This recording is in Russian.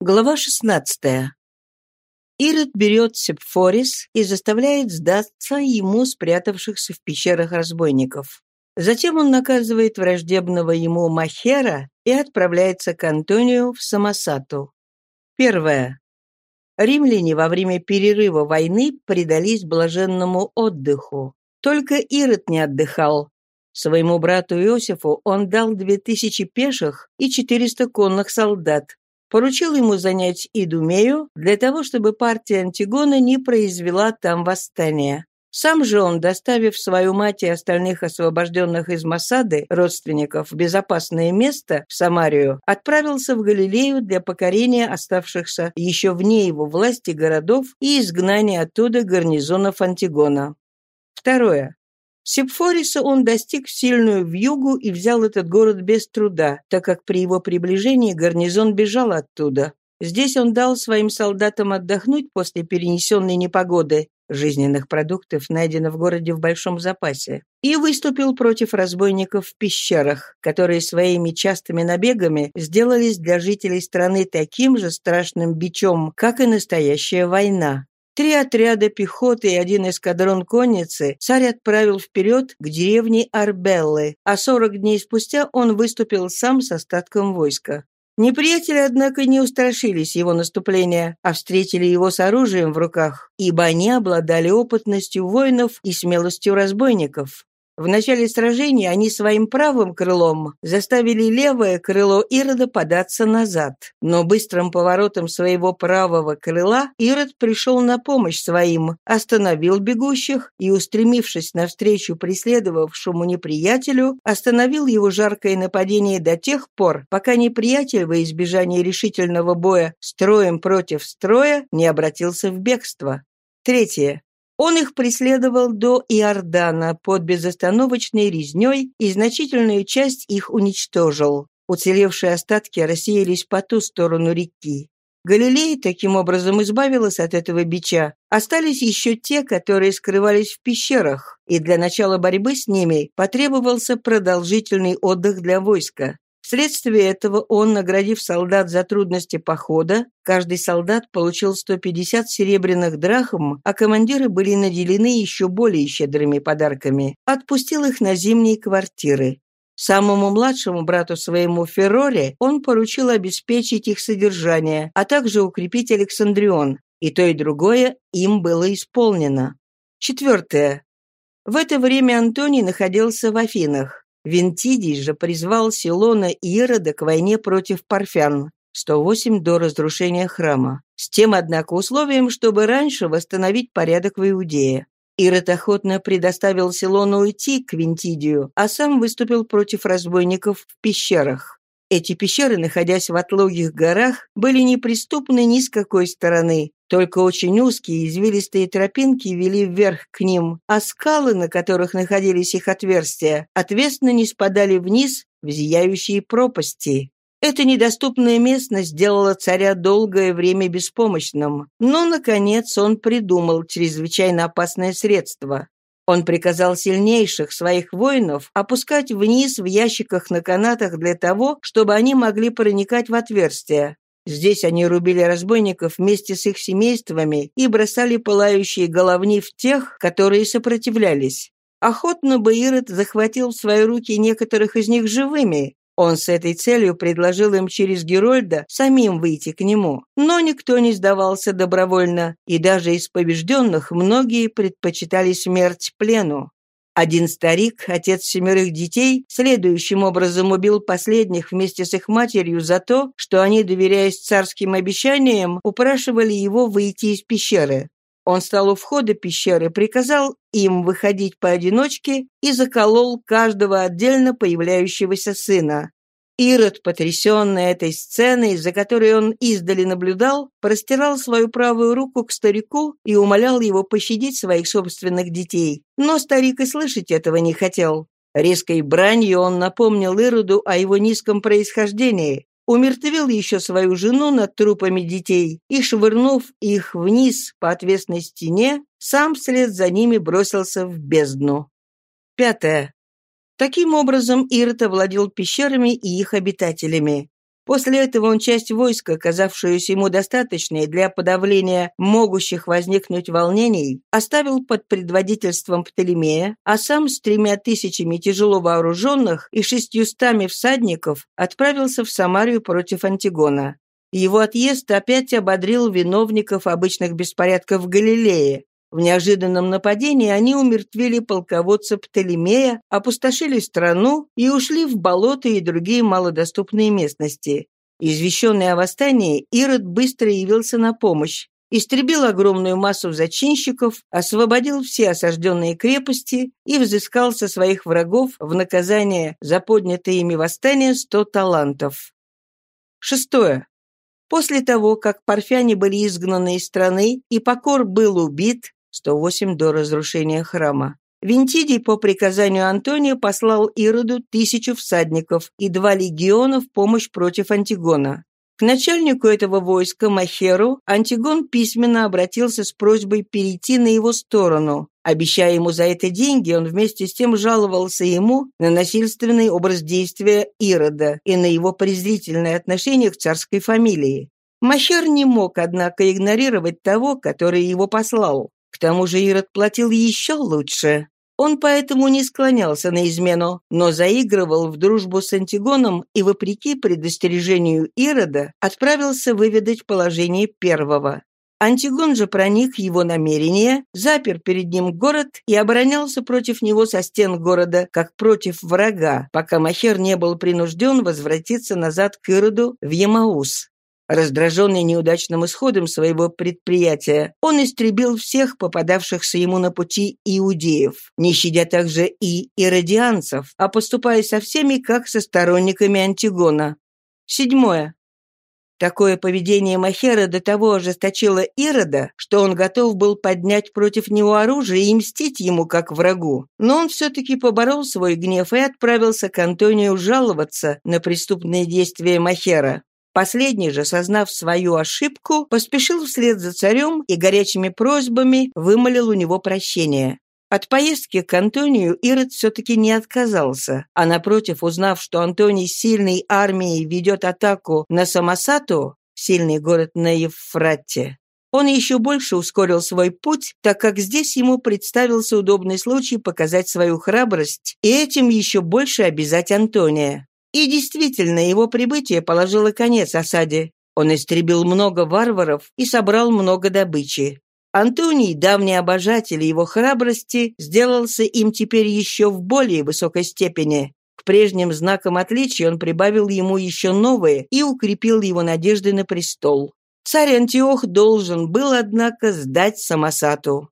Глава 16. Ирод берет Сепфорис и заставляет сдаться ему спрятавшихся в пещерах разбойников. Затем он наказывает враждебного ему Махера и отправляется к Антонию в Самосату. Первое. Римляне во время перерыва войны предались блаженному отдыху. Только Ирод не отдыхал. Своему брату Иосифу он дал две тысячи пеших и четыреста конных солдат, поручил ему занять Идумею для того, чтобы партия Антигона не произвела там восстания. Сам же он, доставив свою мать и остальных освобожденных из Масады родственников в безопасное место, в Самарию, отправился в Галилею для покорения оставшихся еще вне его власти городов и изгнания оттуда гарнизонов Антигона. Второе. Сепфориса он достиг в сильную вьюгу и взял этот город без труда, так как при его приближении гарнизон бежал оттуда. Здесь он дал своим солдатам отдохнуть после перенесенной непогоды, жизненных продуктов найдено в городе в большом запасе, и выступил против разбойников в пещерах, которые своими частыми набегами сделались для жителей страны таким же страшным бичом, как и настоящая война. Три отряда пехоты и один эскадрон конницы царь отправил вперед к деревне Арбеллы, а сорок дней спустя он выступил сам с остатком войска. Неприятели, однако, не устрашились его наступления, а встретили его с оружием в руках, ибо они обладали опытностью воинов и смелостью разбойников. В начале сражения они своим правым крылом заставили левое крыло Ирода податься назад. Но быстрым поворотом своего правого крыла Ирод пришел на помощь своим, остановил бегущих и, устремившись навстречу преследовавшему неприятелю, остановил его жаркое нападение до тех пор, пока неприятель во избежание решительного боя строем против строя не обратился в бегство. Третье. Он их преследовал до Иордана под безостановочной резней и значительную часть их уничтожил. Уцелевшие остатки рассеялись по ту сторону реки. Галилея таким образом избавилась от этого бича. Остались еще те, которые скрывались в пещерах, и для начала борьбы с ними потребовался продолжительный отдых для войска. Вследствие этого он, наградив солдат за трудности похода, каждый солдат получил 150 серебряных драхм, а командиры были наделены еще более щедрыми подарками, отпустил их на зимние квартиры. Самому младшему брату своему Ферроре он поручил обеспечить их содержание, а также укрепить Александрион, и то и другое им было исполнено. Четвертое. В это время Антоний находился в Афинах. Вентидий же призвал Силона Ирода к войне против парфян, 108 до разрушения храма, с тем, однако, условием, чтобы раньше восстановить порядок в Иудее. Ирод охотно предоставил Силону уйти к Вентидию, а сам выступил против разбойников в пещерах. Эти пещеры, находясь в отлогих горах, были неприступны ни с какой стороны, только очень узкие извилистые тропинки вели вверх к ним, а скалы, на которых находились их отверстия, отвесно не спадали вниз в зияющие пропасти. Эта недоступная местность сделала царя долгое время беспомощным, но, наконец, он придумал чрезвычайно опасное средство. Он приказал сильнейших своих воинов опускать вниз в ящиках на канатах для того, чтобы они могли проникать в отверстия. Здесь они рубили разбойников вместе с их семействами и бросали пылающие головни в тех, которые сопротивлялись. Охотно бы Ирод захватил в свои руки некоторых из них живыми. Он с этой целью предложил им через Герольда самим выйти к нему. Но никто не сдавался добровольно, и даже из побежденных многие предпочитали смерть плену. Один старик, отец семерых детей, следующим образом убил последних вместе с их матерью за то, что они, доверяясь царским обещаниям, упрашивали его выйти из пещеры. Он стал у входа пещеры, приказал им выходить поодиночке и заколол каждого отдельно появляющегося сына. Ирод, потрясенный этой сценой, за которой он издали наблюдал, простирал свою правую руку к старику и умолял его пощадить своих собственных детей. Но старик и слышать этого не хотел. Резкой бранью он напомнил Ироду о его низком происхождении, умертвил еще свою жену над трупами детей и, швырнув их вниз по отвесной стене, сам вслед за ними бросился в бездну. Пятое. Таким образом, Ирод овладел пещерами и их обитателями. После этого он часть войска, казавшуюся ему достаточной для подавления могущих возникнуть волнений, оставил под предводительством Птолемея, а сам с тремя тысячами тяжело вооруженных и шестьюстами всадников отправился в Самарию против Антигона. Его отъезд опять ободрил виновников обычных беспорядков в Галилее. В неожиданном нападении они умертвили полководца Птолемея, опустошили страну и ушли в болота и другие малодоступные местности. Извещенный о восстании, Ирод быстро явился на помощь, истребил огромную массу зачинщиков, освободил все осажденные крепости и взыскал со своих врагов в наказание за поднятое ими восстание сто талантов. Шестое. После того, как парфяне были изгнаны из страны и Покор был убит, 108 до разрушения храма. Винтидий по приказанию Антония послал Ироду тысячу всадников и два легиона в помощь против Антигона. К начальнику этого войска, Махеру, Антигон письменно обратился с просьбой перейти на его сторону. Обещая ему за это деньги, он вместе с тем жаловался ему на насильственный образ действия Ирода и на его презрительное отношение к царской фамилии. Махер не мог, однако, игнорировать того, который его послал. К тому же Ирод платил еще лучше. Он поэтому не склонялся на измену, но заигрывал в дружбу с Антигоном и, вопреки предостережению Ирода, отправился выведать положение первого. Антигон же проник его намерения, запер перед ним город и оборонялся против него со стен города, как против врага, пока Махер не был принужден возвратиться назад к Ироду в Ямаус. Раздраженный неудачным исходом своего предприятия, он истребил всех попадавшихся ему на пути иудеев, не щадя также и иродианцев, а поступая со всеми, как со сторонниками Антигона. Седьмое. Такое поведение Махера до того ожесточило Ирода, что он готов был поднять против него оружие и мстить ему как врагу. Но он все-таки поборол свой гнев и отправился к Антонию жаловаться на преступные действия Махера. Последний же, сознав свою ошибку, поспешил вслед за царем и горячими просьбами вымолил у него прощение. От поездки к Антонию Ирод все-таки не отказался, а напротив, узнав, что Антоний сильной армией ведет атаку на Самосату, сильный город на Евфрате, он еще больше ускорил свой путь, так как здесь ему представился удобный случай показать свою храбрость и этим еще больше обязать Антония. И действительно, его прибытие положило конец осаде. Он истребил много варваров и собрал много добычи. Антоний, давний обожатель его храбрости, сделался им теперь еще в более высокой степени. К прежним знакам отличия он прибавил ему еще новые и укрепил его надежды на престол. Царь Антиох должен был, однако, сдать Самосату.